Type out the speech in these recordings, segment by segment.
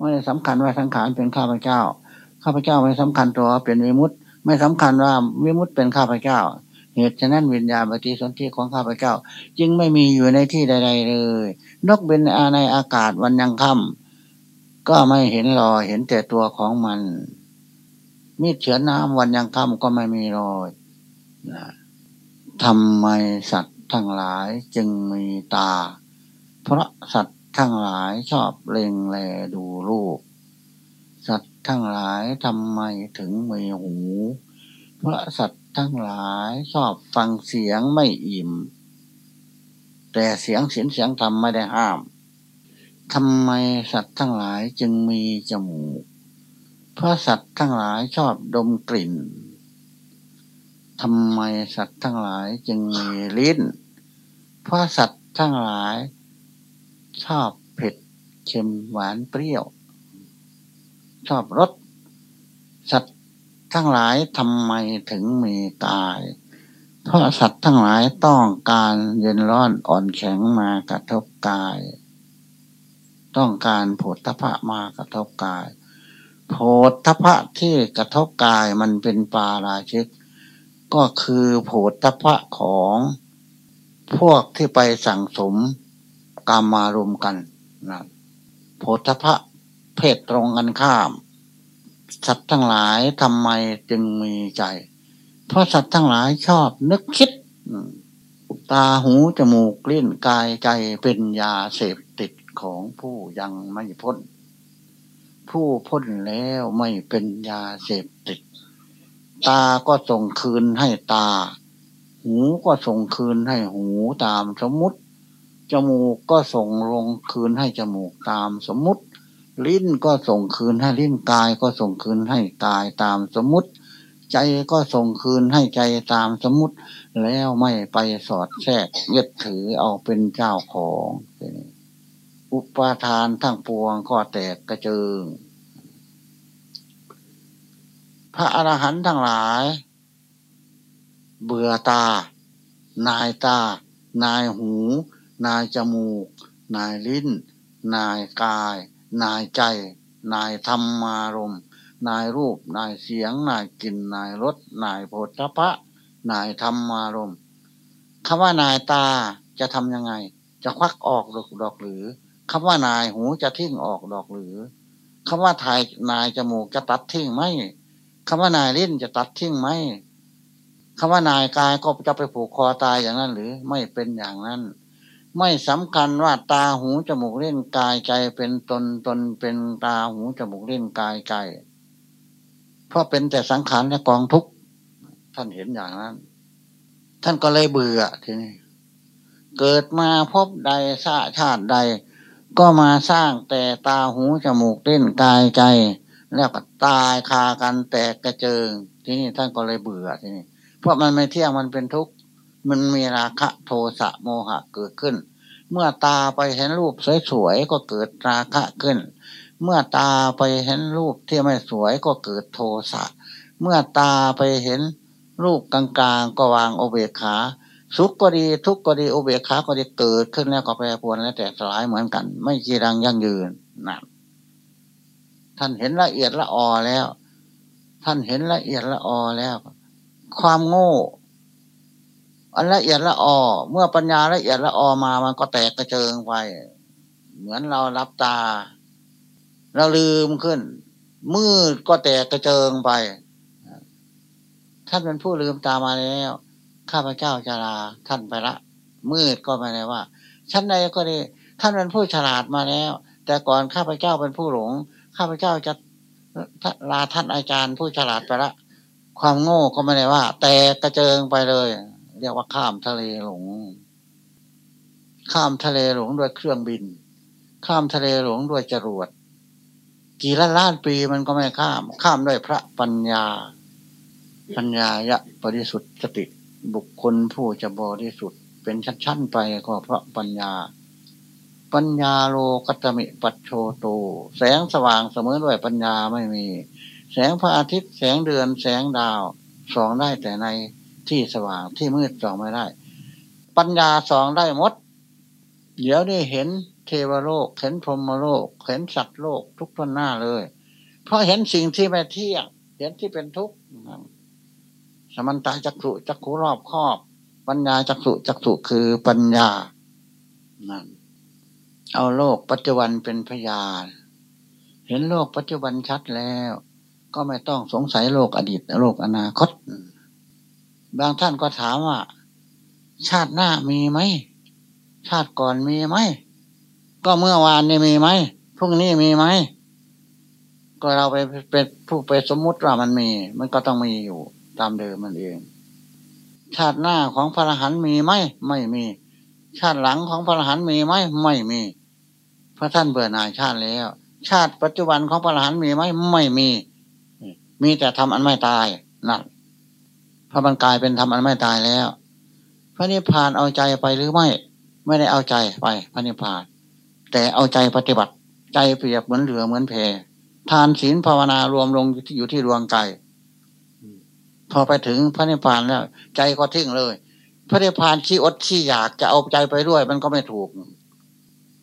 ไม่ได้สำคัญว่าสังขารเป็นข้าพเจ้า ข้าพเจ้าไม่สำคัญตัวเป็นวิมุตไม่สำคัญว่าวิมุตเป็นข้าพเจ้า เหตุฉะนั้นวิญญาณปฏิสนธิของข้าพเจ้า จึงไม่มีอยู่ในที่ใด ๆ เลย นกเป็นอาในอากาศวันยังค่ำก็ไม่เห็นรอยเห็นแต่ตัวของมันมีดเฉือนน้ำวันยังค่ำก็ไม่มีรอยทำไมสัตว์ทั้งหลายจึงมีตา เพราะสัตว์ ทั้งหลายชอบเล็งแลดูรูป สัตว์ทั้งหลายทำไมถึงมีหูเพราะสัตว์ทั้งหลายชอบฟังเสียงไม่อิ่ม แต่เสียงเสียงเสียงทำไม่ได้ห้ามทำไมสัตว์ทั้งหลายจึงมีจมูก เพราะสัตว์ทั้งหลายชอบดมกลิ่นทำไมสัตว์ทั้งหลายจึงมีลิ้น เพราะสัตว์ทั้งหลาย ชอบเผ็ดเค็มหวานเปรี้ยว ชอบรสสัตว์ทั้งหลายทำไมถึงมีกาย เพราะสัตว์ทั้งหลายต้องการเย็นร้อนอ่อนแข็งมากระทบกาย ต้องการโผฏฐะมากระทบกายโผฏฐะที่กระทบกายมันเป็นปาราชิก ก็คือโผฏฐะของพวกที่ไปสั่งสม กามารวมกันนะโผฏฐะเพศตรงกันข้าม สัตว์ทั้งหลายทำไมจึงมีใจ เพราะสัตว์ทั้งหลายชอบนึกคิด ตาหูจมูกลิ้นกายใจเป็นยาเสพติดของผู้ยังไม่พ้น ผู้พ้นแล้วไม่เป็นยาเสพติด ตาก็ส่งคืนให้ตา หูก็ส่งคืนให้หูตามสมมุติ จมูกก็ส่งลงคืนให้จมูกตามสมมุติ ลิ้นก็ส่งคืนให้ลิ้นกายก็ส่งคืนให้กายตามสมมุติ ใจก็ส่งคืนให้ใจตามสมมุติ แล้วไม่ไปสอดแทรกยึดถือเอาเป็นเจ้าของอุปาทานทั้งปวงก็แตกกระเจิง พระอรหันต์ทั้งหลาย เบื่อตา นายตา นายหู นายจมูก นายลิ้น นายกาย นายใจ นายธรรมารมนายรูป นายเสียง นายกลิ่น นายรส นายโผฏฐะนายธรรมารมคำว่านายตาจะทำยังไง จะควักออกดอกหรือคำว่านายหูจะทิ้งออกดอกหรือคำว่าถ่ายนายจมูกจะตัดทิ้งไหมคำว่านายลิ้นจะตัดทิ้งไหมคำว่านายกายก็จะไปผูกคอตายอย่างนั้นหรือไม่เป็นอย่างนั้น ไม่สำคัญว่าตาหูจมูกเล่นกายใจเป็นตนตนเป็นตาหูจมูกเล่นกายใจเพราะเป็นแต่สังขารและกองทุกข์ท่านเห็นอย่างนั้น ท่านก็เลยเบื่อทีนี้เกิดมาพบใดชาชาติใด ก็มาสร้างแต่ตาหูจมูกเล่นกายใจ แล้วก็ตายคากันแตกกระเจิง ที่นี่ท่านก็เลยเบื่อที่นี่เพราะมันไม่เที่ยงมันเป็นทุกข์ มันมีราคะโทสะโมหะเกิดขึ้น เมื่อตาไปเห็นรูปสวยๆก็เกิดราคะขึ้น เมื่อตาไปเห็นรูปที่ไม่สวยก็เกิดโทสะ เมื่อตาไปเห็นรูปกลางๆก็วางโอเบคขาสุขก็ดีทุกข์ก็ดีโอเบคขาก็ดีเกิดขึ้นแล้วก็แปรปรวนและแตกสลายเหมือนกัน ไม่จีรังยั่งยืนนะท่านเห็นละเอียดละออแล้ว ท่านเห็นละเอียดละออแล้ว ความโง่ อันละเอียดละออเมื่อปัญญาละเอียดละออมามันก็แตกกระเจิงไป เหมือนเรารับตา เราลืมขึ้น มืดก็แตกกระเจิงไปท่านเป็นผู้ลืมตามาแล้ว ข้าพเจ้าจะลาท่านไปละ มืดก็ไม่ได้ว่าชั้นใดก็ดีท่านเป็นผู้ฉลาดมาแล้ว แต่ก่อนข้าพเจ้าเป็นผู้หลง ข้าพเจ้าจะลาท่านอาจารย์ผู้ฉลาดไปละ ความโง่ก็ไม่ได้ว่า แต่กระเจิงไปเลย เรียกว่าข้ามทะเลหลง ข้ามทะเลหลงด้วยเครื่องบิน ข้ามทะเลหลงด้วยจรวด กี่ล้านล้านปีมันก็ไม่ข้าม ข้ามด้วยพระปัญญา ปัญญายะบริสุทธิ์สติบุคคลผู้จะบริสุทธิ์เป็นชั้นๆไปก็เพราะปัญญา ปัญญาโลกัตมิปัจโชโต แสงสว่างเสมอด้วยปัญญาไม่มี แสงพระอาทิตย์แสงเดือนแสงดาวส่องได้แต่ใน ที่สว่างที่มืดส่องไม่ได้ ปัญญาส่องได้หมด เดี๋ยวนี้เห็นเทวโลก เห็นพรหมโลก เห็นสัตว์โลกทุกทนหน้าเลย เพราะเห็นสิ่งที่ไม่เที่ยงเห็นที่เป็นทุกข์สมันตาจักสุจักขุรอบครอบ ปัญญาจักสุจักสุคือปัญญานั่นเอาโลกปัจจุบันเป็นพยานเห็นโลกปัจจุบันชัดแล้ว ก็ไม่ต้องสงสัยโลกอดีตโลกอนาคต บางท่านก็ถามว่า ชาติหน้ามีไหม ชาติก่อนมีไหม ก็เมื่อวานนี่มีไหมพรุ่งนี้มีไหม ก็เราไปเป็นผู้ไปสมมุติว่ามันมี มันก็ต้องมีอยู่ ตามเดิมมันเอง ชาติหน้าของพระอรหันต์มีไหมไม่มี ชาติหลังของพระอรหันต์มีไหมไม่มีพระท่านเบื่อหน่ายชาติแล้ว ชาติปัจจุบันของพระอรหันต์มีไหมไม่มี มีแต่ทำอันไม่ตายนั่น พระบรรกายเป็นทำอันไม่ตายแล้ว พระนิพพานเอาใจไปหรือไม่ ไม่ได้เอาใจไปพระนิพพาน แต่เอาใจปฏิบัติใจเปรียบเหมือนเรือเหมือนเพทานศีลภาวนารวมลงอยู่ที่ดวงใจพอไปถึงพระนิพพานแล้ว ใจก็ทิ้งเลย พระนิพพานขี้อดขี้อยากจะเอาใจไปด้วย มันก็ไม่ถูก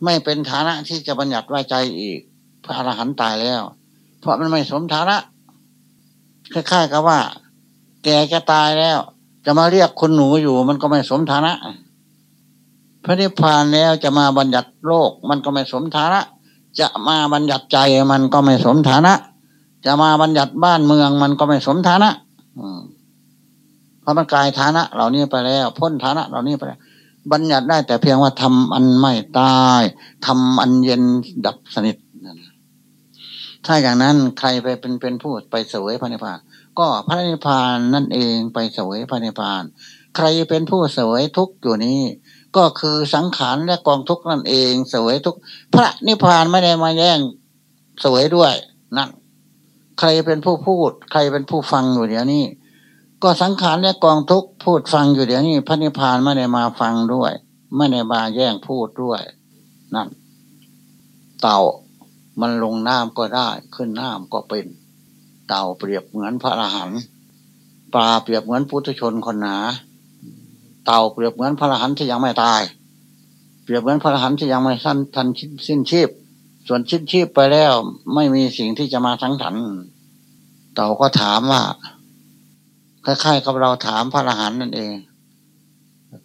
ไม่เป็นฐานะที่จะบัญญัติว่าใจอีก พระอรหันต์ตายแล้ว เพราะมันไม่สมฐานะคล้ายๆกับว่า แกจะตายแล้ว จะมาเรียกคนหนูอยู่ มันก็ไม่สมฐานะ พระนิพพานแล้วจะมาบัญญัติโลก มันก็ไม่สมฐานะ จะมาบัญญัติใจมันก็ไม่สมฐานะ จะมาบัญญัติบ้านเมืองมันก็ไม่สมฐานะเพราะมันกลายฐานะ เหล่านี้ไปแล้ว พ้นฐานะ เหล่านี้ไปแล้วบัญญัติได้แต่เพียงว่าทำอันไม่ตายทำอันเย็นดับสนิทถ้าอย่างนั้นใครไปเป็นเป็นผู้ไปเสวยพระนิพพาน ก็พระนิพพานนั่นเองไปเสวยพระนิพพาน ใครเป็นผู้เสวยทุกอยู่นี้ ก็คือสังขารและกองทุกนั่นเองเสวยทุกพระนิพพานไม่ได้มาแย่งเสวยด้วยนั่นใครเป็นผู้พูด ใครเป็นผู้ฟังอยู่เดี๋ยวนี้ ก็สังขารและกองทุกพูดฟังอยู่เดี๋ยวนี้ พระนิพพานไม่ได้มาฟังด้วย ไม่ได้มาแย่งพูดด้วยนั่นเต่ามันลงน้ำก็ได้ ขึ้นน้ำก็เป็น เต่าเปรียบเหมือนพระอรหันต์ปลาเปรียบเหมือนพุทธชนคนหนา เต่าเปรียบเหมือนพระอรหันต์ที่ยังไม่ตาย เปรียบเหมือนพระอรหันต์ที่ยังไม่สั้นทันสิ้นชีพ ส่วนชิ้นชีพไปแล้วไม่มีสิ่งที่จะมาทั้งถัน เต่าก็ถามว่าคล้ายๆกับเราถามพระอรหันต์นั่นเอง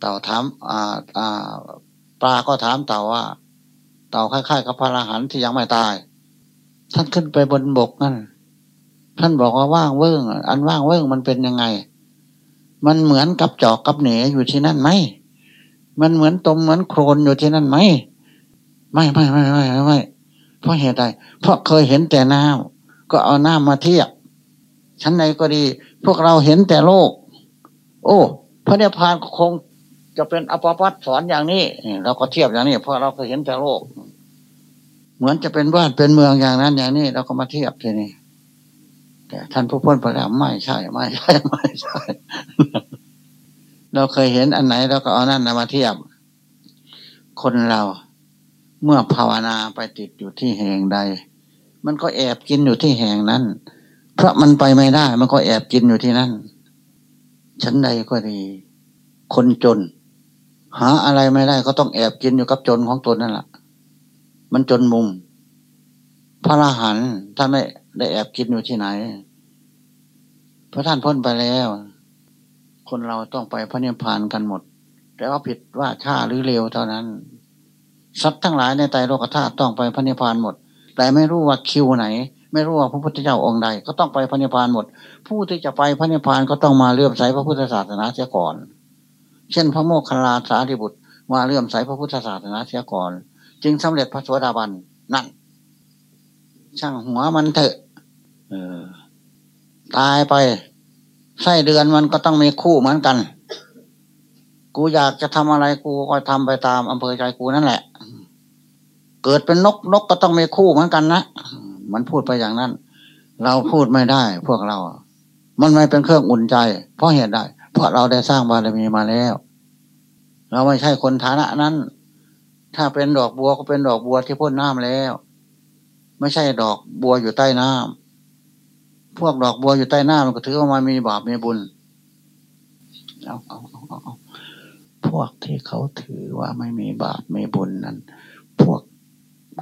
เต่าถามอ่าอ่าปลาก็ถามเต่าว่า เต่าคล้ายๆกับพระอรหันต์ที่ยังไม่ตาย ท่านขึ้นไปบนบกนั่น ท่านบอกว่าว่างเวิ้งอันว่างเวิ้งมันเป็นยังไง มันเหมือนกับจอกกับเหนอยู่ที่นั่นไหมมันเหมือนตมเหมือนโครนอยู่ที่นั่นไหมไม่ไม่ไม่ไม่ไม่เพราะเหตุใดเพราะเคยเห็นแต่น้ำก็เอาน้ำมาเทียบชั้นใดก็ดี พวกเราเห็นแต่โลก โอ้ พระเนพานคงจะเป็นอภปัตสอนอย่างนี้เราก็เทียบอย่างนี้เพราะเราก็เห็นแต่โลก เหมือนจะเป็นบ้านเป็นเมืองอย่างนั้นอย่างนี้เราก็มาเทียบทีนี้ แต่ท่านผู้พ้นไปแล้วไม่ใช่ไม่ใช่ไม่ใช่ เราเคยเห็นอันไหนเราก็เอานั่นมาเทียบ คนเราเมื่อภาวนาไปติดอยู่ที่แห่งใด มันก็แอบกินอยู่ที่แห่งนั้น เพราะมันไปไม่ได้ มันก็แอบกินอยู่ที่นั่นชั้นใดก็ดี คนจน หาอะไรไม่ได้ก็ต้องแอบกินอยู่กับจนของตนนั่นแหละมันจนมุม ระอรหันต์ท่านไม่ได้แอบกินอยู่ที่ไหนพระท่านพ้นไปแล้ว คนเราต้องไปพระนิพพานกันหมด แต่ว่าผิดว่าช้าหรือเร็วเท่านั้นสัตว์ทั้งหลายในใจโลกธาตุต้องไปพระนิพพานหมด แต่ไม่รู้ว่าคิวไหน ไม่รู้ว่าพระพุทธเจ้าองค์ใด ก็ต้องไปพระนิพพานหมด ผู้ที่จะไปพระนิพพานก็ต้องมาเลื่อมใสพระพุทธศาสนาเสียก่อน เช่น พระโมคคัลลาสาธิบุตรมาเลื่อมใสพระพุทธศาสนาเสียก่อน จึงสำเร็จพระสวสดาบันนั่น ช่างหัวมันเถอะเออ ตายไปไส้เดือนมันก็ต้องมีคู่เหมือนกัน กูอยากจะทำอะไรกูก็ทำไปตามอำเภอใจกูนั่นแหละ เกิดเป็นนกนกก็ต้องมีคู่เหมือนกันนะมันพูดไปอย่างนั้น เราพูดไม่ได้ พวกเรา มันไม่เป็นเครื่องอุ่นใจ เพราะเหตุใดเพราะเราได้สร้างบารมีมาแล้ว เราไม่ใช่คนฐานะนั้น ถ้าเป็นดอกบัวก็เป็นดอกบัวที่พ่นน้ำแล้ว ไม่ใช่ดอกบัวอยู่ใต้น้ำพวกดอกบัวอยู่ใต้น้ำมันก็ถือว่ามันมีบาปมีบุญเอาเอาเอาเอาพวกที่เขาถือว่าไม่มีบาปไม่บุญนั้น พวก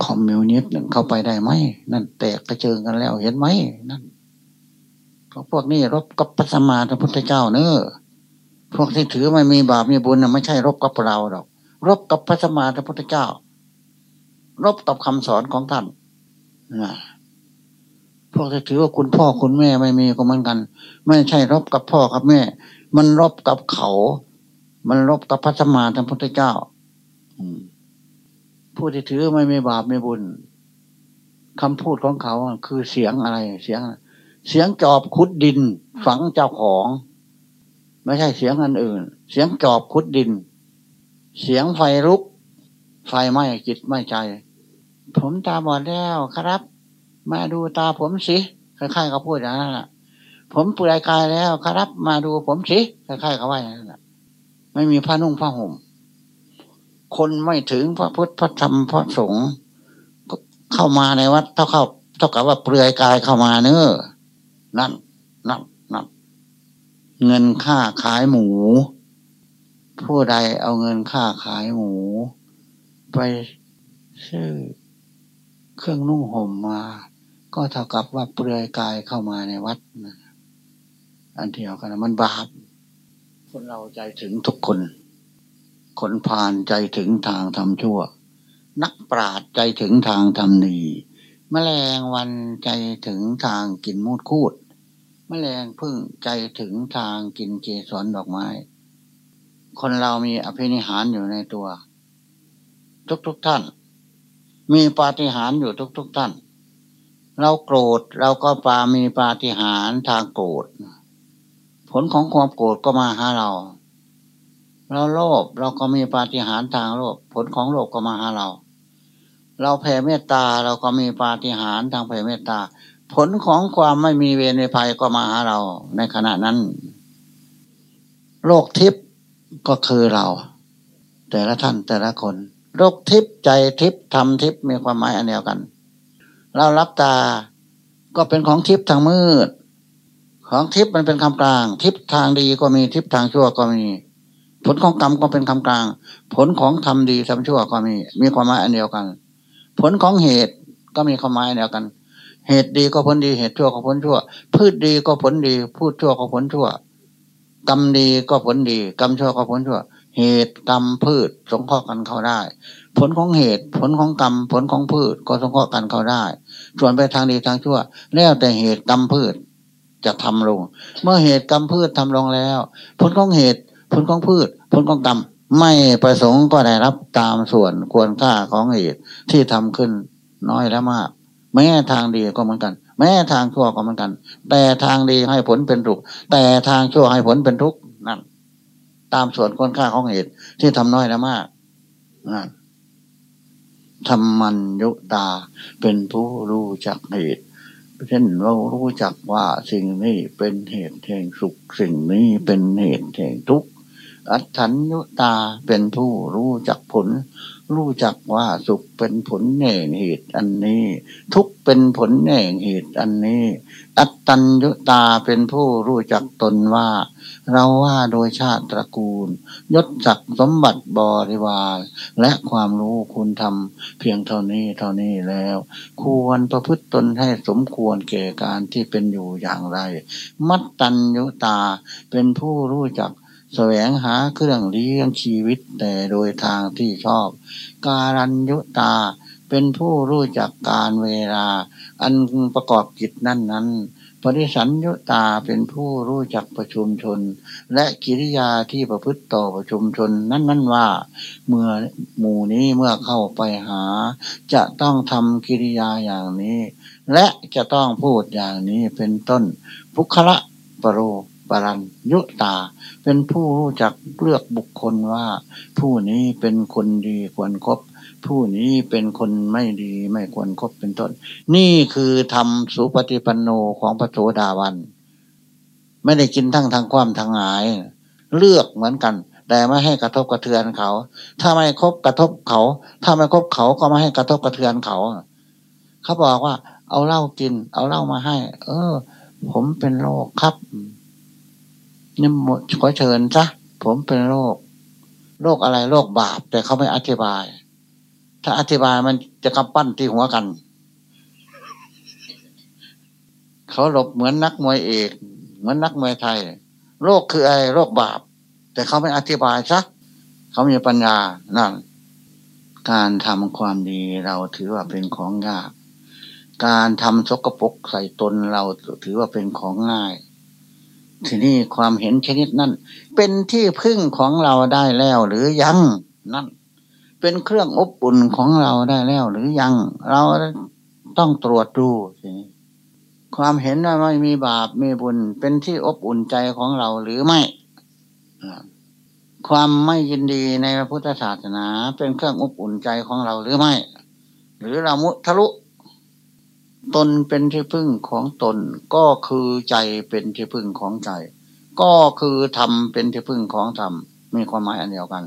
คอมมิวนิสต์เข้าไปได้ไหมนั่นแตกกระเจิงกันแล้วเห็นไหมนั่นพวกนี้รบกับพระสมมาพระพุทธเจ้าเนอะพวกที่ถือไม่มีบาปมีบุญน่ะไม่ใช่รบกับเราหรอก รบกับพระสมมาพระพุทธเจ้า รบกับคำสอนของท่าน พวกที่ถือว่าคุณพ่อคุณแม่ไม่มีก็เหมือนกัน ไม่ใช่รบกับพ่อกับแม่ มันรบกับเขา มันรบกับพระสมมาพระพุทธเจ้าผู้ที่ถือไม่มีบาปไม่บุญคำพูดของเขาคือเสียงอะไร เสียง เสียงจอบคุดดิน ฝังเจ้าของ ไม่ใช่เสียงอันอื่น เสียงจอบคุดดิน เสียงไฟลุก ไฟไหม้จิตไหม้ใจ ผมตาบอดแล้วครับ มาดูตาผมสิคล้ายๆเขาพูดอย่างนั้นแหละผมเปลือยกายแล้วครับ มาดูผมสิคล้ายๆเขาว่าอย่างนั้นแหละไม่มีผ้านุ่งผ้าห่ม คนไม่ถึงพระพุทธพระธรรมพระสงฆ์เข้ามาในวัดเท่าเข้าเท่ากับว่าเปลือยกายเข้ามาเนอนั่นนั่นนั่นเงินค่าขายหมู ผู้ใดเอาเงินค่าขายหมู ไปซื้อ เครื่องนุ่งห่มมา ก็เท่ากับว่าเปลือยกายเข้ามาในวัดนะอันเดียวกันมันบาปคนเราใจถึงทุกคน คนพานใจถึงทางทำชั่ว นักปราดใจถึงทางทำดีมแมลงวันใจถึงทางกินมูดคูดมแมลงพึ่งใจถึงทางกินเกสรดอกไม้ คนเรามีอภินิหารอยู่ในตัว ทุกๆทท่าน มีปาฏิหาริย์อยู่ทุกๆทท่าน เราโกรธเราก็ปามีปาฏิหาริย์ทางโกรธ ผลของความโกรธก็มาหาเรา เราโลภเราก็มีปาฏิหาริย์ทางโลภผลของโลภก็มาหาเรา เราแผ่เมตตาเราก็มีปาฏิหาริย์ทางแผ่เมตตา ผลของความไม่มีเวรในภัยก็มาหาเรา ในขณะนั้น โลกทิพย์ก็คือเรา แต่ละท่านแต่ละคน โลกทิพย์ใจทิพย์ธรรมทิพย์มีความหมายอันเดียวกัน เรารับตาก็เป็นของทิพย์ทางมืด ของทิพย์มันเป็นคำกลาง ทิพย์ทางดีก็มีทิพย์ทางชั่วก็มี ผลของกรรมก็เป็นคำกลาง ผลของทำดีทำชั่วก็มี มีความหมายอันเดียวกัน ผลของเหตุก็มีความหมายอันเดียวกัน เหตุดีก็ผลดีเหตุชั่วก็ผลชั่ว พืชดีก็ผลดีพูดชั่วก็ผลชั่วกรรมดีก็ผลดี กรรมชั่วก็ผลชั่ว เหตุกรรมพืชสงเคราะห์กันเข้าได้ ผลของเหตุผลของกรรมผลของพืชก็สงเคราะห์กันเข้าได้ ส่วนไปทางดีทางชั่ว แล้วแต่เหตุกรรมพืชจะทำลง เมื่อเหตุกรรมพืชทำลงแล้ว ผลของเหตุผลของพืช ผลของกรรมไม่ประสงค์ก็ได้รับตามส่วนควรค่าของเหตุที่ทำขึ้นน้อยและมาก แม้ทางดีก็เหมือนกัน แม้ทางชั่วก็เหมือนกัน แต่ทางดีให้ผลเป็นทุกแต่ทางชั่วให้ผลเป็นทุกนั่น ตามส่วนค่อนค่าของเหตุ ที่ทำน้อยและมากนั่นธรรมัญยุตาเป็นผู้รู้จักเหตุเช่นเรารู้จักว่าสิ่งนี้เป็นเหตุแห่งสุข สิ่งนี้เป็นเหตุแห่งทุกข์อัตถัญยุตาเป็นผู้รู้จักผล รู้จักว่าสุขเป็นผลแห่งเหตุอันนี้ ทุกเป็นผลแห่งเหตุอันนี้ อัตตัญยุตาเป็นผู้รู้จักตนว่า เราว่าโดยชาติตระกูล ยศศักดิ์สมบัติบริวาร และความรู้คุณทำเพียงเท่านี้เท่านี้แล้ว ควรประพฤติตนให้สมควรแก่การที่เป็นอยู่อย่างไร มัตตัญยุตาเป็นผู้รู้จัก แสวงหาเครื่องเลี้ยงชีวิตแต่โดยทางที่ชอบ การัญยุตาเป็นผู้รู้จักการเวลา อันประกอบกิจนั้นนั้นปริสัญยุตาเป็นผู้รู้จักประชุมชน และกิริยาที่ประพฤติต่อประชุมชนนั้นนั้นว่า เมื่อหมู่นี้เมื่อเข้าไปหา จะต้องทำกิริยาอย่างนี้ และจะต้องพูดอย่างนี้เป็นต้นพุคละปรโร ปรัญยุตา เป็นผู้รู้จักเลือกบุคคลว่า ผู้นี้เป็นคนดีควรครบผู้นี้เป็นคนไม่ดีไม่ควรครบเป็นต้น นี่คือทำสุปฏิปันโนของพระโสดาวัน ไม่ได้กินทั้งทางความทางหาย เลือกเหมือนกัน แต่ไม่ให้กระทบกระเทือนเขา ถ้าไม่ครบกระทบเขา ถ้าไม่ครบเขาก็ไม่ให้กระทบกระเทือนเขา เขาบอกว่า เอาเหล้ากิน เอาเหล้ามาให้ เออ ผมเป็นโรคครับ นี่หมดขอเชิญซะผมเป็นโรค โรคอะไรโรคบาป แต่เขาไม่อธิบาย ถ้าอธิบายมันจะกำปั้นที่หัวกัน เขาหลบเหมือนนักมวยเอกเหมือนนักมวยไทย โรคคืออะไรโรคบาป แต่เขาไม่อธิบายซะเขามีปัญญานั่นการทำความดีเราถือว่าเป็นของยาก การทำสกปรกใส่ตนเราถือว่าเป็นของง่าย ทีนี้ความเห็นชนิดนั้น เป็นที่พึ่งของเราได้แล้วหรือยังนั่น เป็นเครื่องอบอุ่นของเราได้แล้วหรือยัง เราต้องตรวจดูทีนี้ความเห็นว่าไม่มีบาปมีบุญ เป็นที่อบอุ่นใจของเราหรือไม่ความไม่ยินดีในพระพุทธศาสนา เป็นเครื่องอบอุ่นใจของเราหรือไม่ หรือเรามุทะลุ ตนเป็นที่พึ่งของตนก็คือใจเป็นที่พึ่งของใจ ก็คือธรรมเป็นที่พึ่งของธรรมมีความหมายอันเดียวกัน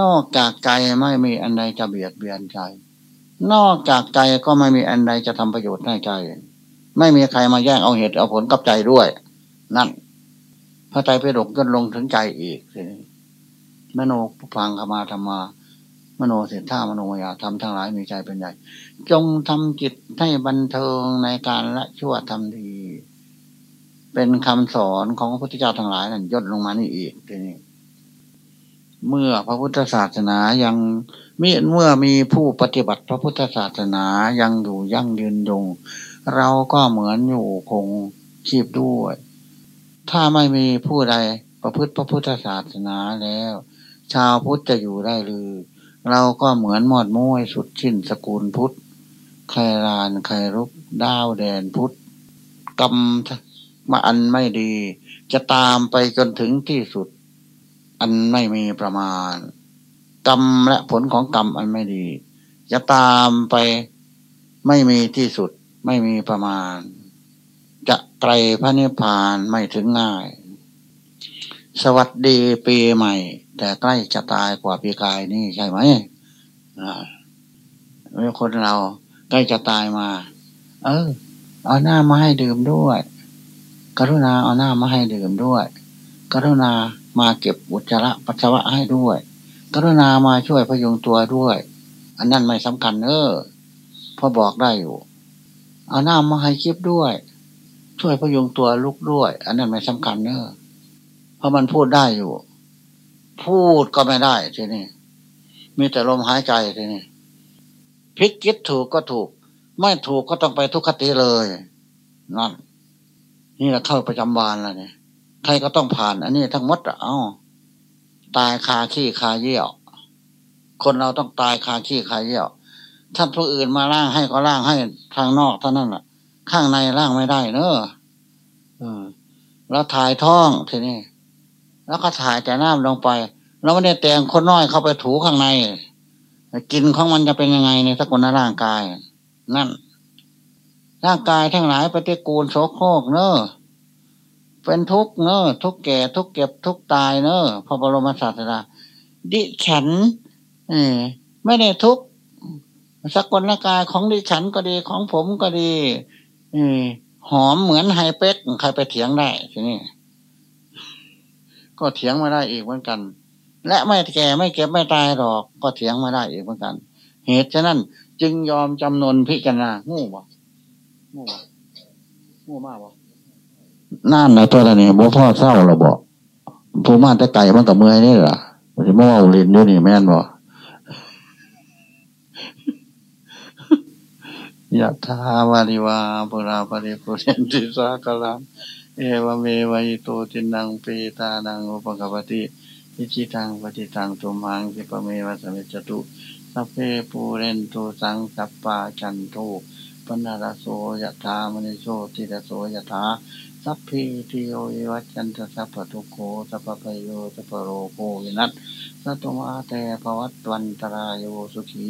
นอกจากใจไม่มีอันใดจะเบียดเบียนใจ นอกจากใจก็ไม่มีอันใดจะทำประโยชน์ให้ใจ ไม่มีใครมาแย่งเอาเหตุเอาผลกับใจด้วย นั่นพระใจไปดกจนลงถึงใจอีกทีนี้มโนฟังขมาธรรมา มโนเสร็จท่ามโนยาทำทั้งหลายมีใจเป็นใหญ่ จงทำจิตให้บันเทิงในการละชั่วทำดี เป็นคำสอนของพระพุทธเจ้าทั้งหลายนั่นย่นลงมานี่อีกทีนี้เมื่อพระพุทธศาสนายังมีเมื่อมีผู้ปฏิบัติพระพุทธศาสนายังอยู่ยั่งยืนยงเราก็เหมือนอยู่คงชีพด้วย ถ้าไม่มีผู้ใดประพฤติพระพุทธศาสนาแล้ว ชาวพุทธจะอยู่ได้หรือ เราก็เหมือนหมอดม้ยสุดชิ้นสกุลพุทธใครลานใครรุกดาวแดนพุทธกรรมมาอันไม่ดี จะตามไปจนถึงที่สุด อันไม่มีประมาณ กรรมและผลของกรรมอันไม่ดี จะตามไปไม่มีที่สุด ไม่มีประมาณ จะไตรพระนิพพานไม่ถึงง่าย สวัสดีปีใหม่ แต่ใกล้จะตายกว่าปีกายนี่ใช่ไหมอ่าคนเราใกล้จะตายมา เออ เอาหน้ามาให้ดื่มด้วย กรุณาเอาหน้ามาให้ดื่มด้วย กรุณามาเก็บอุจจาระปัสสาวะให้ด้วย กรุณามาช่วยพยุงตัวด้วย อันนั้นไม่สำคัญเออพอบอกได้อยู่ เอาหน้ามาให้คิบด้วย ช่วยพยุงตัวลุกด้วย อันนั้นไม่สำคัญเนอะเพราะมันพูดได้อยู่ พูดก็ไม่ได้ทีนี้มีแต่ลมหายใจทีนี้พิกคิดถูกก็ถูก ไม่ถูกก็ต้องไปทุกขติเลยนั่นนี่แหละเข้าประจำบานแล้วเนี่ยใครก็ต้องผ่านอันนี้ทั้งหมดเอ้าตายคาขี้คาเยี่ยว คนเราต้องตายคาขี้คาเยี่ยว ท่านผู้อื่นมาล่างให้ก็ล่างให้ทางนอกเท่านั้นแหละข้างในร่างไม่ได้เนอะแล้วถ่ายท้องทีนี้ แล้วก็ถ่ายแต่น้ำลงไป แล้วไม่ได้แต่งคนน้อยเข้าไปถูข้างในกินของมันจะเป็นยังไงในสกุลร่างกาย นั่น ร่างกายทั้งหลายปฏิกูลโสโครกเนอะเป็นทุกเนอะทุกแก่ทุกเก็บทุกตายเนอะพระบรมศาสดาดิฉันเอไม่ได้ทุกสกุลร่างกายของดิฉันก็ดีของผมก็ดีอืมหอมเหมือนไฮเป็กใครไปเถียงได้ทีนี้ ก็เถียงไมาได้อีกเหมือนกัน และไม่แก่ไม่เก็บไม่ตายหรอก ก็เถียงไมาได้อีกเหมือนกัน เหตุฉะนั้น จึงยอมจำนนพิจารณางูบ่งูบ่งูมากบ่นั่นนะตัวนี้บ่พ่อเศร้าเราบอกผู้มาแต่ไก่มันกับเมื่อยนี่หรอมันจะมาเรียนด้วยนี่แม่นบ่ยะถาวาริวะหาปูราปะริปูเรนติสาคะรัง เอวะเมวะอิโตทินนังเปตานังอุปะกัปปะติอิจฉิตังปัตถิตังตุมหังขิปปะเมวะสะมิชฌะตุสัพเพปูเรนตุสังกัปปาจันโทปัณณะระโสยะถามะณิโชติระโสยะถาสัพพีติโยวิวัชชันตุสัพพะทุกโขสัพพะภะโยสัพพะโรโควินัสสะตุมาเตภวัตวันตรายโยสุขี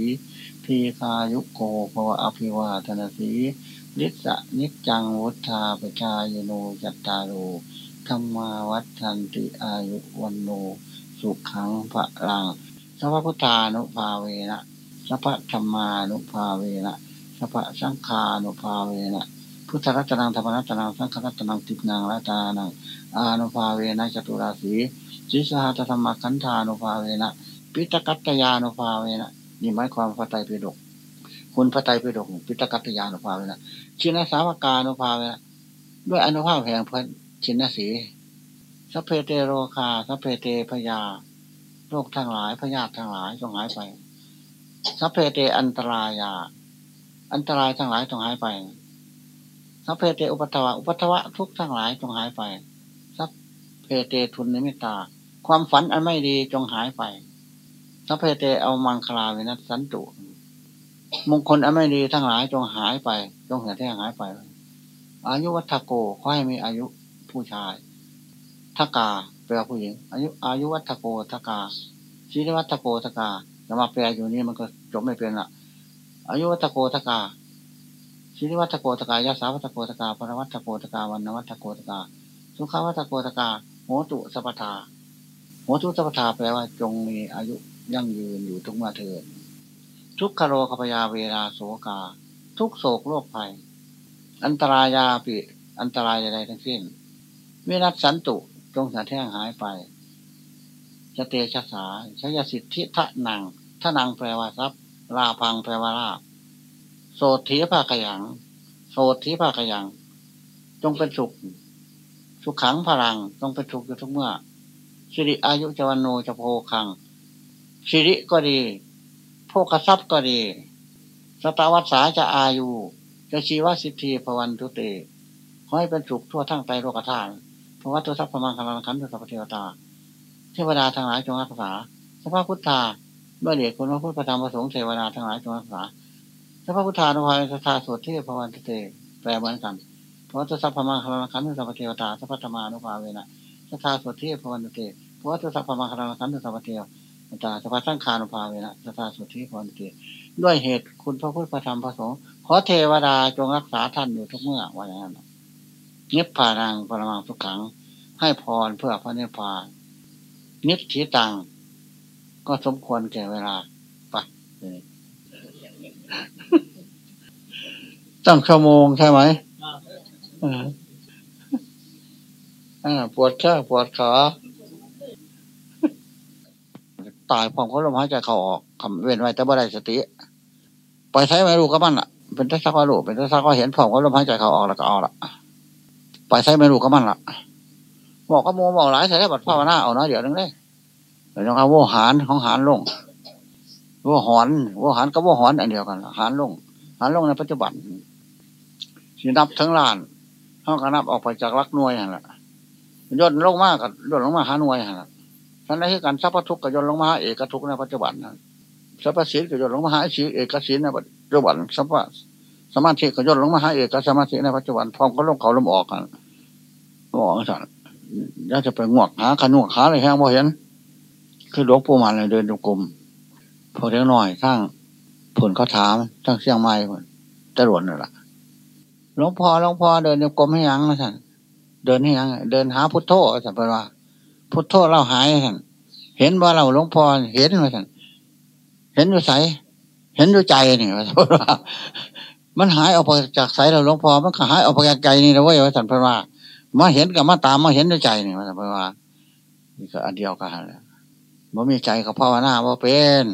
ทีคายุโกภวะอภิวาทนาสี นิสะนิจังวุฒาปชายโนจัตตาโรธรรมาวัฏันติอายุวันโน สุขังพระลังสัพพุทธานุภาเวนะสัพพธรรมานุภาเวนะสัพพสังฆานุภาเวนะพุทธรัตนังธรรมรัตนังสังฆรัตนังติปนังรัตานังอานุภาเวนะจตุราสีติสหัสสธัมมักขันธานุภาเวนะ ปิฏกัตตยานุภาเวนะนี่หมายความพระไตรปิฎก คุณพระไตรปิฎกปิฏกัตตยานุภาเวนะชินสาวกานุภาเวนะด้วยอนุภาพแห่งพระชินสีสัพเพเตโรคาสัพเพเตพยาโรคทั้งหลายพยาธิทั้งหลายจงหายไปสัพเพเตอันตรายา อันตรายทั้งหลายจงหายไปสัพเพเตอุปัตวะอุปัตวะทุกทั้งหลายจงหายไปสัพเพเตทุนนิมิตา ความฝันอันไม่ดีจงหายไปสัพเพเตเอามังคลาเวนัสสันตุ มงคลอันไม่ดีทั้งหลายจงหายไป จงเหือแท่หายไป อายุวัฒโกขอให้มีอายุผู้ชายทักกาแปลผู้หญิง อายุ อายุวัฒโกทักกาชีริวัฒโกทักกาจะมาแปลอยู่นี่มันก็จบไม่เป็นละอายุวัฒโกทักกาชีริวัฒโกทักกายาสาวัฒโกทักกาปรวัฒโกทักกาวันวัฒโกทักกาสุขาวัฒโกทักกาโหตุสัพทาโหตุสัพทาแปลว่าจงมีอายุยั่งยืนอยู่ทุกเมื่อเถิด ทุกขโรคพยาเวลาโสกา ทุกโศกโรคภัย อันตรายาปิ อันตรายใดทั้งสิ้นเวนัสสันตุจงสะแท่งหายไปจะเตชะสาชยสิทธิทะนังทะนังแปลว่าทรัพย์ลาพังแปลว่าลาบโสถีภาคยัง โสถีภาคยัง จงเป็นสุข สุขขังพลังจงเป็นสุขอยู่ทุกเมื่อสิริอายุจวันโนจะโพคังสิริก็ดี โภคทรัพย์ก็ดี สตาวัสสาจะอายุจะชีวสิทธิภวันทุเตขอให้เป็นสุขทั่วทั้งใจโลกธาตุเพราะว่าตัวทรัพย์ประมาณคณขันตุสัพเทวตา เทวดาทั้งหลายจงรักษา สภาพพุทธาเมื่อเด็กคนว่าพุทธธรรมประสงค์เทวดาทั้งหลายจงรักษา สภาพพุทธานุภาสธาสวดเทพวันตุเตแปลเหมือนกัน เพราะตัวทรัพย์ประมาณคณขันตุสัพเทวตาสัพพธรรมานุภาเวนะสธาสวดเทพวันตุเตเพราะว่าตัวทรัพย์ประมาณคณขันตุสัพเทวตา สัพพสังคานุภาเวนะสธาสวดเทพพวันตุเตด้วยเหตุคุณพระพุทธธรรมประสงค์ขอเทวดาจงรักษาท่านอยู่ทุกเมื่อว่าอย่างนั้นเงียบผ่านังปรมังทุกขัง ให้พรเพื่อพระเนพานนิดทีตัง ก็สมควรแก่เวลาปะตั้งชั่วโมงใช่ไหมอ่าปวดแข้ปวดขา ตายพร้อมเขาลมหายใจเขาออกคำเว้นไว้แต่บ่ได้สติไปใช้ไม่รู้ก็มันอะ เป็นทัศน์ก็รู้เป็นทัศน์ก็เห็นพร้อมเขาลมหายใจเขาออกแล้วก็เอาละไปใช้ไม่รู้ก็มันละบอกก็โมบอกหลายใส่ได้บัดภาวนาเอาเนาะเดี๋ยวนึงเลยเดี๋ยวเอาโวหารของหารลงโวหอนโวหารกับโวหอนอันเดียวกันหารลงหารลงในปัจจุบันสีนับทั้งล้านเขาก็นับออกไปจากรักหน่วยหันละย่นลงมากกับย่นลงมาหาหน่วยหันละ ท่านได้ที่การทรัพย์ทุกข์กับย่นลงมาหาเอกทุกข์ในปัจจุบันนั้นทรัพย์ศีลกับย่นลงมาหาศีลเอกศีลในปัจจุบันทรัพย์สมาธิกับย่นลงมาหาเอกสมาธิในปัจจุบันพร้อมก็ลงเขาลมออกกันบอกสั่นอยากจะไปงวกหาขันงวกหาอะไรแห้งพอเห็น คือหลวงปู่มันเลยเดินดูกลมพอเล็กน้อยทั้งผลเขาถามทั้งเสียงไม้ผลจรวดนั่นแหละหลวงพ่อหลวงพ่อเดินดูกลมให้ยังนะท่านเดินให้ยัง เดินหาพุทโธสัมปว่า พุทโธเราหายท่นเห็นว่าเราหลวงพ่อเห็นว่าท่นเห็นอยู่ใสเห็นอยู่ใจนี่ว่ามันหายออกไปจากใสเราหลวงพ่อมันหายออกไปจากใจนี่นะเว้ยว่าสันพว่ามาเห็นกับมาตามมาเห็นด้วยใจนี่มันแปลว่านี่ก็อันเดียวกันแหละบ่มีใจกับภาวนาบ่เป็น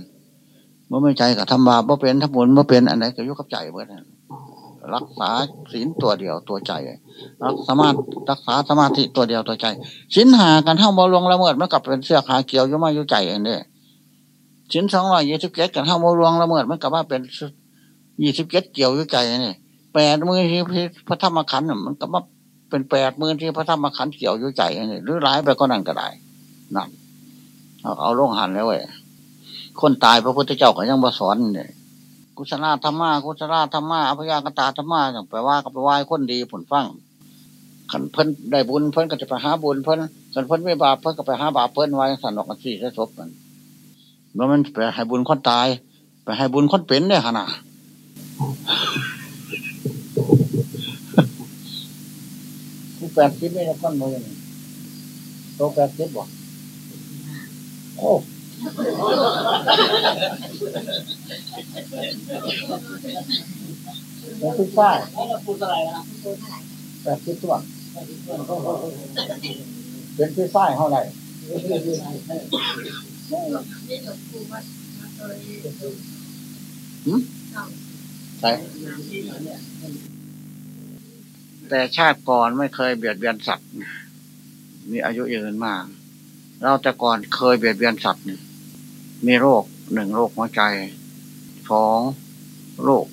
บ่มีใจกับทำบาปบ่เป็นทำบุญบ่เป็นอันไหนก็ยุกับใจเบิด รักษาศีลตัวเดียวตัวใจ รักสมารักษาสมาธิตัวเดียวตัวใจสินหากันเท่าบ่ลวงละเมิดมันกลับเป็นเสื้อขาเกี่ยวยุ่มายุ่ใจเองเนี่ยสินสองร้อยยี่สิบเจ็ดกันเท่าบ่ลวงละเมิดมันกลับว่าเป็นยี่สิบเจ็ดเกี่ยวยุ่ใจเนี่แปดมือที่พระธรรมขันธ์มันกลับว่าเป็นแปดมื่นที่พระธรรมขันธ์เกี่ยวยู่ใจนี่หรือร้ายไปก็นั่นก็ได้นั่นเอาเอาลงหันแล้วเว้ยคนตายพระพุทธเจ้าก็ยังมาสอนเนี่ย กุศลธรรมะกุศลธรรมะอภยากตาธรรมะอย่างแปลว่าก็ไปไหว้คนดีผลฟังขันเพิ่นได้บุญเพิ่นก็จะไปหาบุญเพิ่นขันเพิ่นไม่บาปเพิ่นก็ไปหาบาปเพิ่นไว้สันนอกกันสี่จะศพมันเมื่อมันไปให้บุญคนตาย ไปให้บุญคนเป็นเนี่ยขนาดแปดสิบไม่ได้ก้นมือโตแปดสิบบ่โอ้ แล้วคุณป้าแปดสิบตัวเป็นพี่ฝ้ายเท่าไหร่ใช่แต่ชาติก่อนไม่เคยเบียดเบียนสัตว์มีอายุยืนมาก เราแต่ก่อนเคยเบียดเบียนสัตว์นี่ มีโรคหนึ่งโรคหัวใจสองโรค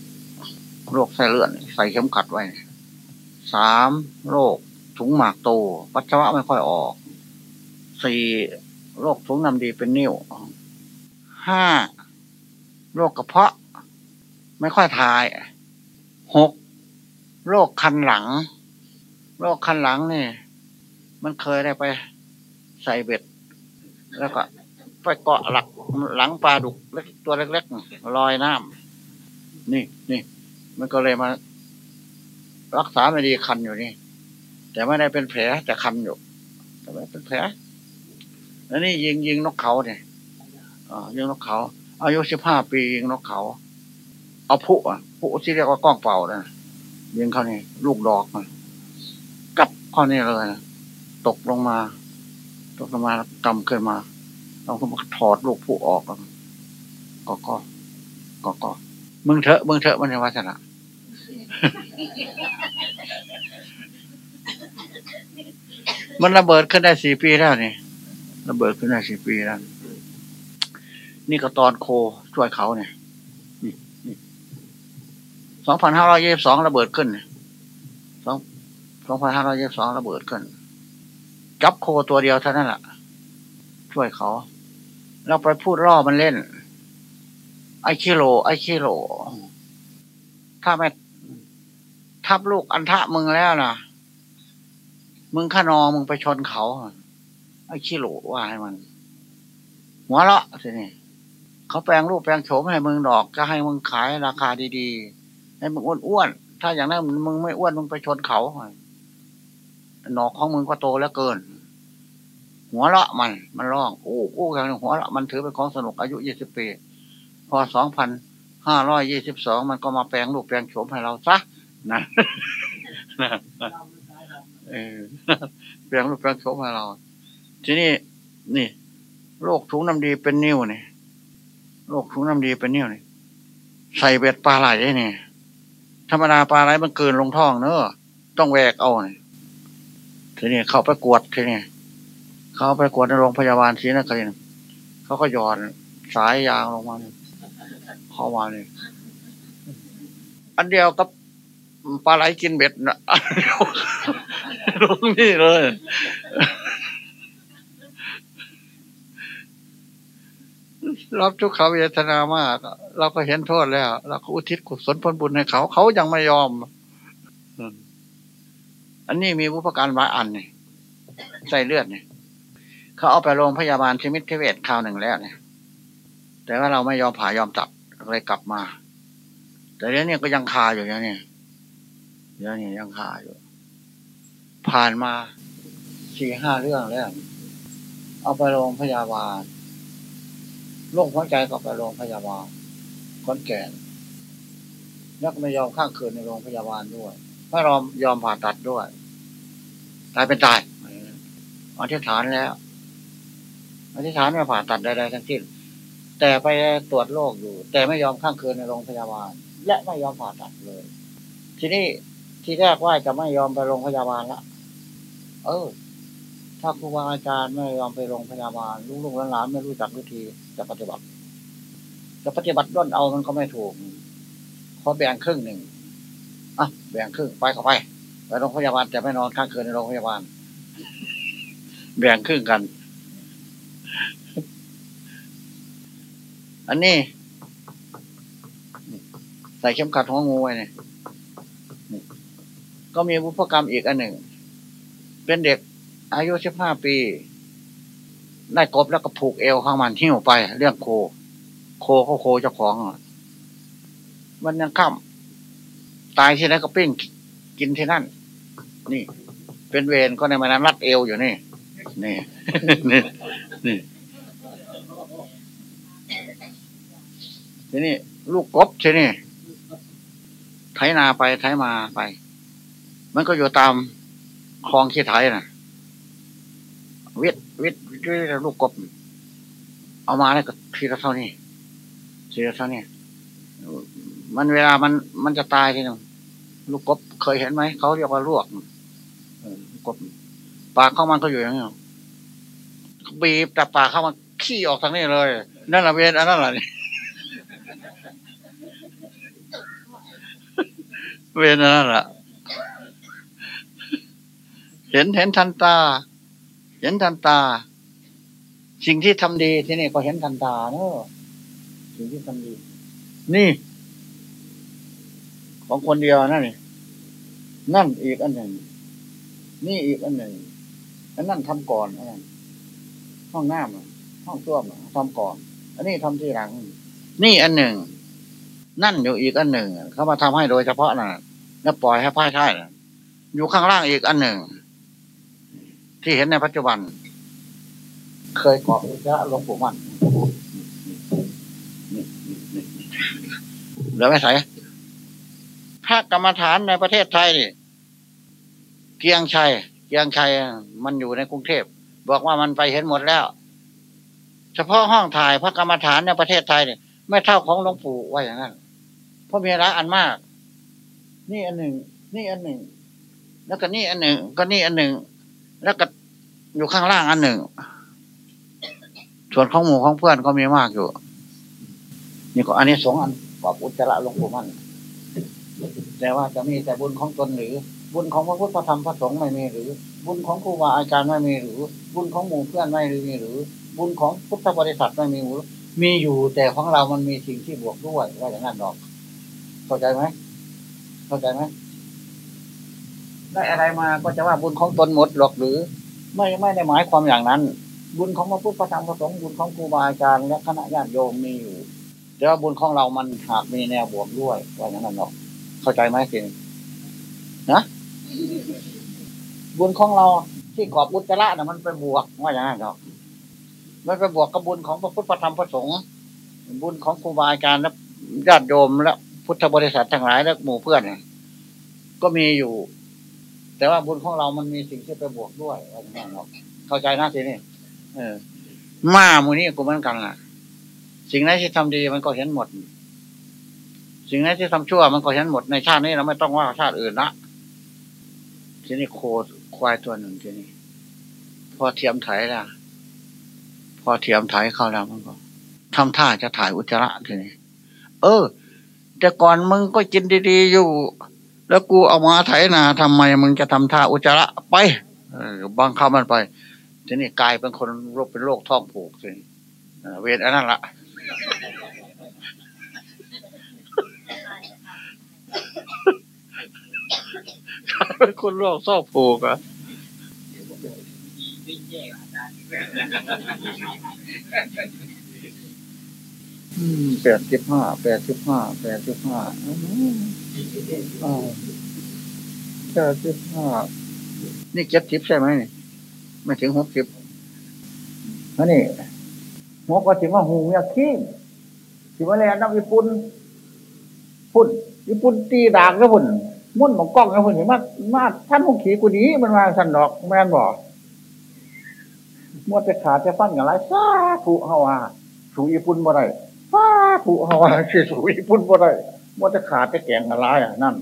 โรคไส้เลือดใส่เข็มขัดไว้สามโรคถุงหมากโตปัสสาวะไม่ค่อยออกสี่โรคถุงน้ำดีเป็นนิ่วห้าโรคกระเพาะ ไม่ค่อยทายหกโรคคันหลัง โรคคันหลังนี่ มันเคยได้ไปใส่เบ็ด แล้วก็ ไปเกาะหลักหลังปลาดุกเล็กตัวเล็กๆลอยน้ำนี่นี่มันก็เลยมา รักษาไม่ดีคันอยู่นี่ แต่ไม่ได้เป็นแผลแต่คันอยู่แต่ไม่เป็นแผลแล้วนี่ยิงยิงนกเขาเนี่ยอ่ายิงนกเขา อายุสิบห้าปียิงนกเขา เอาผู้อะผู้ที่เรียกว่ากล้องเป่านะยิงเขานี่ลูกดอกมันกับข้อนี้เลยนะตกลงมา ตกลงมากำขึ้นมา เราก็ถอดลูกผู้ออกก็ก็ก็ก็มึงเถอะมึงเถอะมันจะว่าชนะมันระเบิดขึ้นได้สี่ปีแล้วนี่ระเบิดขึ้นได้สี่ปีแล้ว นี่ก็ตอนโคช่วยเขาเนี่ยสองพันห้าร้อยยี่สิบสองระเบิดขึ้นสองสองพันห้าร้อยยี่สิบสองระเบิดขึ้น จับโคตัวเดียวเท่านั้นแหละช่วยเขา เราไปพูดล่อมันเล่น ไอ้คิโลไอ้คิโลถ้าไม่ทับลูกอันทะมึงแล้วนะมึงขนองมึงไปชนเขาไอ้คิโลว่าให้มัน หัวเราะสินี่เขาแปลงรูปแปลงโฉมให้มึงดอกจะให้มึงขายราคาดีๆให้มึงอ้วนๆถ้าอย่างนั้นมึงไม่อ้วนมึงไปชนเขาหนอกของมึงก็โตแล้วเกิน หัวเราะมัน มันร้องโอ้โอ้กันหัวเราะมันถือเป็นของสนุกอายุยี่สิบปี พอสองพันห้าร้อยยี่สิบสองมันก็มาแปลงรูปแปลงโฉมให้เราซะนะนะเออแปลงรูปแปลงโฉมให้เรา ทีนี้นี่โรคถุงน้ำดีเป็นนิ้วนี่โรคถุงน้ำดีเป็นนิ้วนี่ใส่เบ็ดปลาไหลนี่ธรรมดาปลาไหลมันเกินลงท้องเนอะต้องแวกเอาเนี่ยทีนี้เข้าไปกวดทีนี้ เขาไปกวดในโรงพยาบาลศรีนครินเขาก็หย่อนสายยางลงมาเนี่ยเข้ามาเนี่ยอันเดียวกับปลาไหลกินเบ็ดนะลงนี่เลย รับทุกเขาเวทนามาก เราก็เห็นโทษแล้ว เราก็อุทิศกุศลผลบุญให้เขา เขายังไม่ยอม อันนี้มีวุปการวาอันนี่ใส่เลือดเนี่ย เขาเอาไปโรงพยาบาลชมิตเวชคราวหนึ่งแล้วเนี่ย แต่ว่าเราไม่ยอมผ่ายอมจับเลยกลับมา แต่เนี้ยนี่ก็ยังคาอยู่อย่างนี้เดี๋ยวนี้ยังคาอยู่ ผ่านมาสี่ห้าเรื่องแล้ว เอาไปโรงพยาบาลโรคหัวใจก็ไปโรงพยาบาลคนแก่แล้วก็ไม่ยอมข้างคืนในโรงพยาบาลด้วยไม่ยอมยอมผ่าตัดด้วย ตายเป็นตายอธิษฐานแล้ว อธิษฐานไม่ผ่าตัดใดๆทั้งสิ้นแต่ไปตรวจโรคอยู่ แต่ไม่ยอมข้างคืนในโรงพยาบาล และไม่ยอมผ่าตัดเลย ทีนี้ที่แรกว่าจะไม่ยอมไปโรงพยาบาลละเออ ถ้าครูบาอาจารย์ไม่ยอมไปโรงพยาบาลลูกๆหลานๆไม่รู้จักวิธีจะปฏิบัติ จะปฏิบัติด้นเอามันก็ไม่ถูกเพราแบ่งครึ่งหนึ่งอะแบ่งครึ่งไปเข้าไปไปโรงพยาบาลแต่ไม่นอนข้างคืนในโรงพยาบาล แบ่งครึ่งกัน อันนี้ ใส่เข้มขัดหัวงูไว้เนี่ยก็มีบุพกรรมอีกอันหนึ่ง เป็นเด็กอายุสิบห้าปี ได้กบแล้วก็ผูกเอวข้างมันทิ้วไป เรื่องโค โคเขาโคเจ้าของมันยังข้ามตายที่ไหนก็ปิ้งกินที่นั่น นี่ เป็นเวรก็ในมันนั้นรัดเอวอยู่นี่ นี่นี่นี่ทีนี้ลูกกบทีนี่ไถนาไปไถมาไป มันก็อยู่ตามคลองขี้ไถน่ะวิทวิทวิทลูกกบ เอามาแล้วก็ทีละเท่านี้ทีละเท่านี้มันเวลามันมันจะตายทีนึงลูกกบเคยเห็นไหมเขาเรียกว่าลวกลูกกบ ปากเข้ามันก็อยู่อย่างนี้บีบแต่ปากเข้ามันขี้ออกทางนี้เลย นั่นแหละเวรอันนั้นแหละเวรอันนั้นแหละเห็นเห็นทันตา เห็นทันตา สิ่งที่ทำดีที่นี่ก็เห็นทันตาเนอะสิ่งที่ทำดี นี่ ของคนเดียวนั่นนี่นั่นอีกอันหนึ่ง นี่อีกอันหนึ่ง อันนั่นทำก่อนอันนั้นห้องน้ำห้องส้วมทำก่อน อันนี้ทำที่หลัง นี่อันหนึ่ง นั่นอยู่อีกอันหนึ่ง เขามาทำให้โดยเฉพาะน่ะ แล้วปล่อยให้พ่ายท่ายอยู่ข้างล่างอีกอันหนึ่ง ที่เห็นในปัจจุบัน เคยเกาะอุจจาระหลวงปู่มันเหลือไม่ใส่พระกรรมฐานในประเทศไทยนี่เกียงชัย กียงชัยมันอยู่ในกรุงเทพ บอกว่ามันไปเห็นหมดแล้ว เฉพาะห้องถ่ายพระกรรมฐานในประเทศไทยเนี่ยไม่เท่าของหลวงปู่ว่าอย่างนั้นเพราะมีร้ายอันมาก นี่อันหนึ่ง นี่อันหนึ่ง แล้วก็นี่อันหนึ่ง ก็นี่อันหนึ่ง แล้วก็อยู่ข้างล่างอันหนึ่ง ส่วนของหมู่ของเพื่อนก็มีมากอยู่ นี่ก็อันนี้สองอันกอบอุจจาระหลวงปู่มันแต่ว่าจะมีแต่บุญของตนหรือ บุญของพระพุทธธรรมพระสงฆ์ไม่มีหรือ บุญของครูบาอาจารย์ไม่มีหรือ บุญของหมู่เพื่อนไม่มีหรือ บุญของพุทธบริษัทไม่มีหรือมีอยู่แต่ของเรามันมีสิ่งที่บวกด้วยว่าอย่างนั้นหรอกเข้าใจไหมเข้าใจไหมได้อะไรมาก็จะว่าบุญของตนหมดหรอกหรือ ไม่ไม่ได้หมายความอย่างนั้น บุญของพระพุทธธรรมพระสงฆ์บุญของครูบาอาจารย์และคณะญาติโยมมีอยู่ แต่ว่าบุญของเรามันหากมีแนวบวกด้วยว่าอย่างนั้นหรอก เข้าใจไหมทีนี้นะ บุญของเราที่กอบอุจจาระนะมันไปบวกว่าอย่างนั้นหรอกมันไปบวกกับบุญของพระพุทธธรรมพระสงฆ์บุญของครูบาอาจารย์และญาติโยมและพุทธบริษัททั้งหลายและหมู่เพื่อนก็มีอยู่ แต่ว่าบุญของเรามันมีสิ่งที่ไปบวกด้วยว่าอย่างนั้นหรอกเข้าใจนะทีนี้เออมามูนี่กูเหมือนกันล่ะ สิ่งไหนที่ทำดีมันก็เห็นหมด สิ่งไหนที่ทำชั่วมันก็เห็นหมดในชาตินี้เราไม่ต้องว่าชาติอื่นละ ทีนี้โคควายตัวหนึ่งทีนี้ พอเทียมไถละพอเทียมไถเข้าแล้วมันก็ทำท่าจะถ่ายอุจจาระทีนี้ เออ แต่ก่อนมึงก็กินดีๆอยู่ แล้วกูเอามาไถนาทำไมมึงจะทำท่าอุจจาระไปบางคำมันไปทีนี้กลายเป็นคนโรคเป็นโรคท้องผูกทีนี้เวทอันนั้นละ กลายเป็นคนโรคท้องผูกอะแปดสิบห้า แปดสิบห้า แปดสิบห้าแปดสิบห้า นี่เจ็ดสิบใช่ไหมนี่ไม่ถึงหกสิบนั่นนี่หัวก็ถึงว่าหูยาขี้ถึงว่าแลน้ำญี่ปุ่นพุ่นญี่ปุ่นตีดากก็พุ่น มุ่นหมองกล้องก็พุ่นเห็นมามาท่านหงขีกูนี้มันมาสันดอกแม่นบอกมวดจะขาดจะฟันกันไรซาถูเฮาว่าถูญี่ปุ่นบ่ได้ซาถูเฮาว่าคือถูญี่ปุ่นบ่ได้มวดจะขาดจะแกงกันไรอะนั่น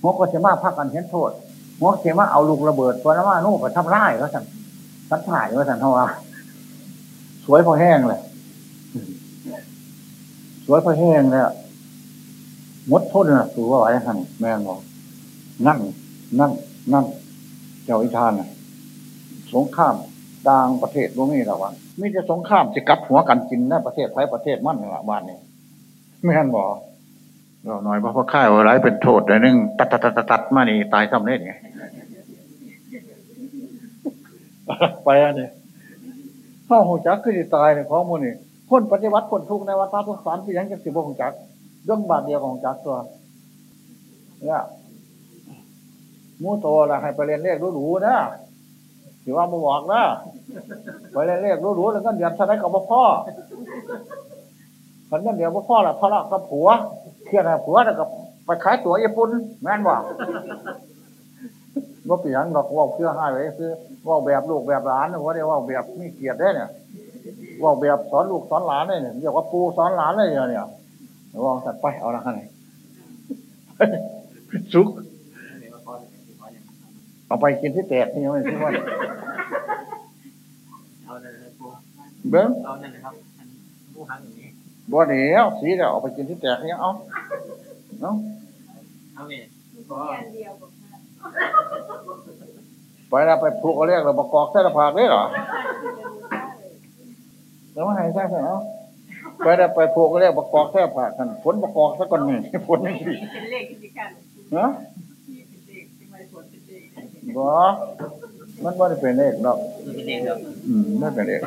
หัวก็จะมาพักกันเห็นโทษหัวเขมาเอาลูกระเบิดตัวนั้นว่านู่นก็ทำร้ายก็สั่นสันถ่ายว่าสั่นเฮาว่าสวยพอแห้งเลยสวยพอแห้งแล้ว มดทนนะสูว่าไหวหันแม่งบอกนั่ง นั่ง นั่ง เจ้าอิทานนะสงข้ามต่างประเทศพวกนี้หรอวะไม่จะสงข้ามจะกลับหัวกันกินนะประเทศไทยประเทศมั่นละบ้านนี้แม่นบอกเราหน่อยเพราะพ่อข้าวอะไรเป็นโทษแต่นึงตัดตัดตัดตัดมานี่ตายซ้ำเนี่ยไงไปอันนี้ข้าหูจักคือตายเนี่ยของมูนี่คนปฏิวัติคนทุกในวัฏทุกสารที่ยังจะสิบของจักเรื่องบาทเดียวของจักตัวเนี่ยมูโตละให้ไปเรียนเลขรู้ๆนะถือว่ามาบอกนะไปเรียนเลขรู้ๆแล้วก็เดือดสนายกับพ่อคนนั้นเดี๋ยวพ่อละทะเลาะกับผัวเครียดกับผัวแล้วก็ไปขายตั๋วญี่ปุ่นแม่นบอกว่าเปลี่ยนดอกว่าเพื่อให้ไว้คือว่าแบบลูกแบบหลานว่าได้ว่าแบบมีเกียรติได้เนี่ยว่าแบบสอนลูกสอนหลานเนี่ยเรียกว่าปูสอนหลานเลยเนี่ย วางสัตว์ไปเอาละไหนสุกเอาไปกินที่แตกนี่ยังไม่ใช่ว่าเบิ้งเอานั่นนะครับผู้หังอย่างนี้บ่เดียวสีเดียวเอาไปกินที่แตกนี่เอาเนาะเอาเนี่ยไปแล้วไปผูกเอาเรียกเราประกอบเส้นผักได้หรอแล้วมาให้ใช่ไหมเนาะ ไปแล้วไปผูกเอาเรียกประกอบเส้ผักกันฝนประกอบสักก่อนหนึ่งฝนนี่สิเนาะบ่มันว่าจะเป็นเลขหรอกอืมไม่เป็นเลข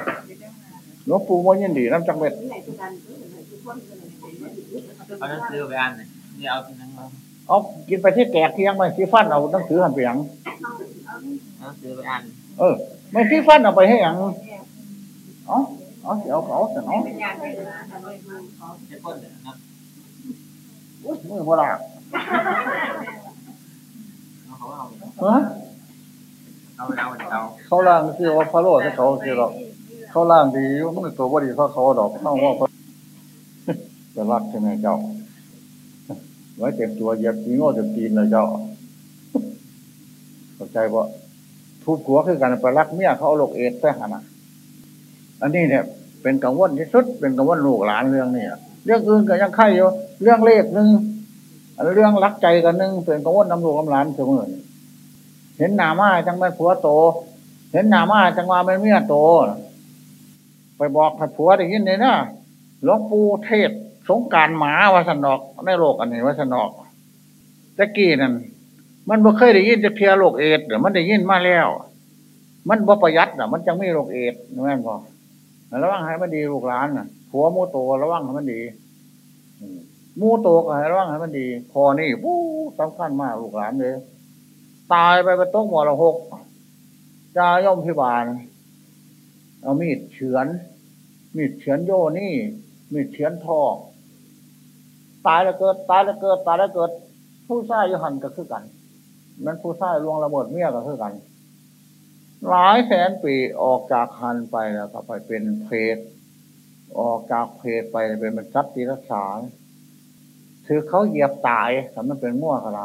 หลวงปู่ว่ายินดีน้ำจังเม็ดเอาหนังสือไปอ่านนี่เอาหนังเอากินไปที่แกกเที่ยงไปที่ฟันเอาหนังสือหันไปยังหนังสือไปอ่าน เออไม่ที่ฟันเอาไปให้ยังเอ เอาเสียวเขาแต่เนาะมือโบราณเออเขาล่างคือว่าพระโลดเขาคือหรอกเขาล่างดีมันตัวบดีเขาเขาดอกเข้าว่าจะรักใช่ไหมเจ้า ไว้เต็มตัวเหยียบจีโง่เต็มตีนเลยเจ้าเข้าใจว่ทุบหัวคือการไปรักเมียเขาเอาโลกเอดแท้ขนาด อันนี้เนี่ย เป็นกังวลที่สุด เป็นกังวลลูกหลานเรื่องนี้เรื่องอื่นก็ยังไข่อยู่เรื่องเลขหนึ่งเรื่องรักใจกันหนึ่งเป็นกังวลน้ำลูกน้ำหลานเสมอเห็นหนามาจังเป็นผัวโต เห็นหนามาจังว่าเป็นเมียโต ไปบอกผัวได้ยินเลยนะหลวงปู่เทศสงการหมาวาสนอกในโลกอันนี้วาสนอกตะกี้นั่นมันบ่เคยได้ยินจะเพียโรคเอดเดี๋ยวมันได้ยินมาแล้ว มันบ่ประหยัดอะ มันจังไม่โรคเอดนั่นพอ ระวังให้มันดีลูกหลานน่ะผัวมูโตระวังให้มันดีมูโตก็ให้ระวังให้มันดี พอนี่ปู้สำคัญมากลูกหลานเลยตายไปเป็นต้งหมอละหกจาย่อมพิบาล เอามีดเฉือน มีดเฉือนโยนี่ มีดเฉือนทองตายแล้วเกิด ตายแล้วเกิด ตายแล้วเกิด ผู้ชายยหันก็คือกัน นั้นผู้ชายลวงระเบิดเมียก็คือกัน หลายแสนปีออกจากหันไปแล้วก็ไปเป็นเพศออกจากเพศไปเป็นเป็นสัตว์ที่รักษาถือเขาเหยียบตายทำมันเป็นง่วงอะไร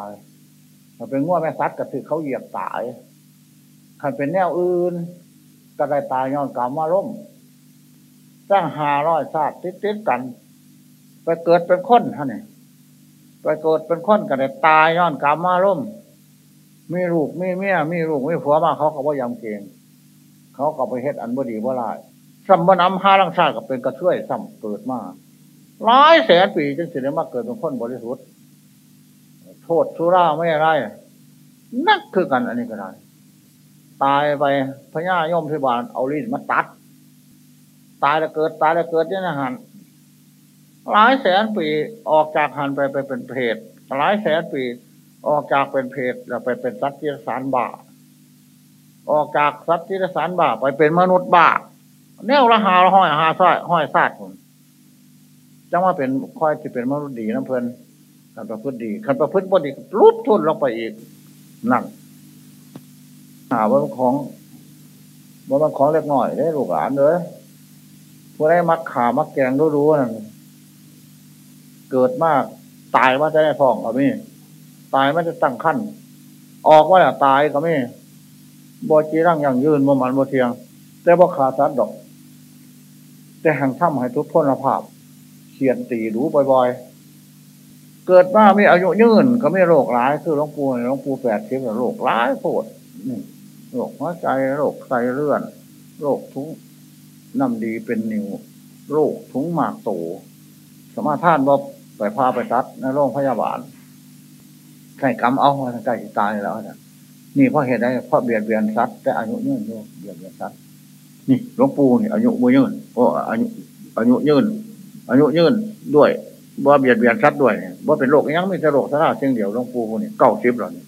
ถ้าเป็นง่วงแม่สัตว์ก็ถือเขาเหยียบตายถ้าเป็นแนวอื่น ก็ได้ตายย้อนกรรมมาล้มสร้างหาร้อยชาติติดๆกัน ไปเกิดเป็นคนท่านนี่ไปเกิดเป็นคนก็ได้ตายย้อนกรรมมาล้ม มีลูกมีเมียมีลูกมีผัวมาเขาเขาว่ายำเกงเขาก็ไปเฮ็ดอันบดีบ่ได้สัมบนำห้าลังชาติก็เป็นกระช่วยสัมเกิดมาหลายแสนปีจนสิได้มาเกิดเป็นคนบริสุทธิ์โทษสุราไม่อะไรนักคือกันอันนี้ก็ได้ตายไปพญายมพิบาลเอาลิ้นมาตัด ตายแล้วเกิด ตายแล้วเกิดเนี่ยนะหันหลายแสนปีออกจากหันไปไปเป็นเพศหลายแสนปี ออกจากเป็นเพศแล้วไปเป็นสัตว์ที่สารบาออกจากสัตว์ที่สารบาไปเป็นมนุษย์บาแนวละหาห้อยหาซ้อยห้อยซาดผมจังว่าเป็นค่อยที่เป็นมนุษย์ดีน้ำเพลินขันประพฤติดีขันประพฤติบดีรุดทุนลงไปอีกนั่งหาว่าของว่ามันของเล็กหน่อยได้ลูกหลานเลยผู้ได้มักขามักแกงรู้ๆนั่นเกิดมากตายมาจะได้ทองเอาไม่ ตายไม่จะตั้งขั้น ออกว่าแหละตายก็ไม่บอจีร่างอย่างยืนบ่มันบ่เทียง แต่บ่ขาดสัดดอก แต่ห่งถ้ำให้ทุกพ้นภาพเขียนตีรู้บ่อยๆ เกิดมาไม่อายุยืนก็ไม่โรคร้าย คือหลวงปู่หลวงปู่แปดเทียบโรคร้ายโผดโรคหัวใจโรคไตเลื่อน โรคทุงน้ำดีเป็นนิวโรคทุงหมากโตสมาทานบ่ไปพาไปตัดในโรงพยาบาล ใช่กรรมเอาใกล้ตายแล้วนะนี่เพราะเหตุใดเพราะเบียดเบียนสัตว์แต่อายุยืนอยู่เบียดเบียนสัตว์นี่หลวงปู่นี่อายุมือยืนเพราะอายุอายุยืนอายุยืนด้วยบ่เบียดเบียนสัตว์ด้วยบ่เป็นโรคยังไม่จะโรคสาราเชียงเดียวหลวงปู่นี่เก้าสิบแล้วนี่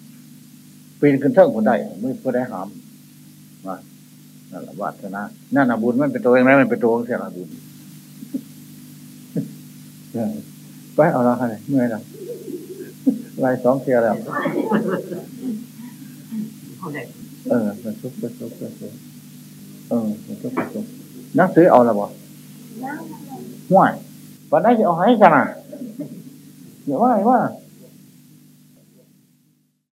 ปีนขึ้นเทิงคนได้ไม่เพื่อได้หามมานั่นละวาสนานั่นบุญมันเป็นตัวเองไหมมันเป็นตัวของเสียบุญไปเอาละค่ะเมื่อยแล้ว ไล่สองเทียแล้วเออเป็นซุปเป็นซุปเป็นซุปเออเป็นซุปเป็นซุปนักซื้อเอาละบ่ห่วยวันนี้จะเอาให้กันนะเดี๋ยวว่าว่า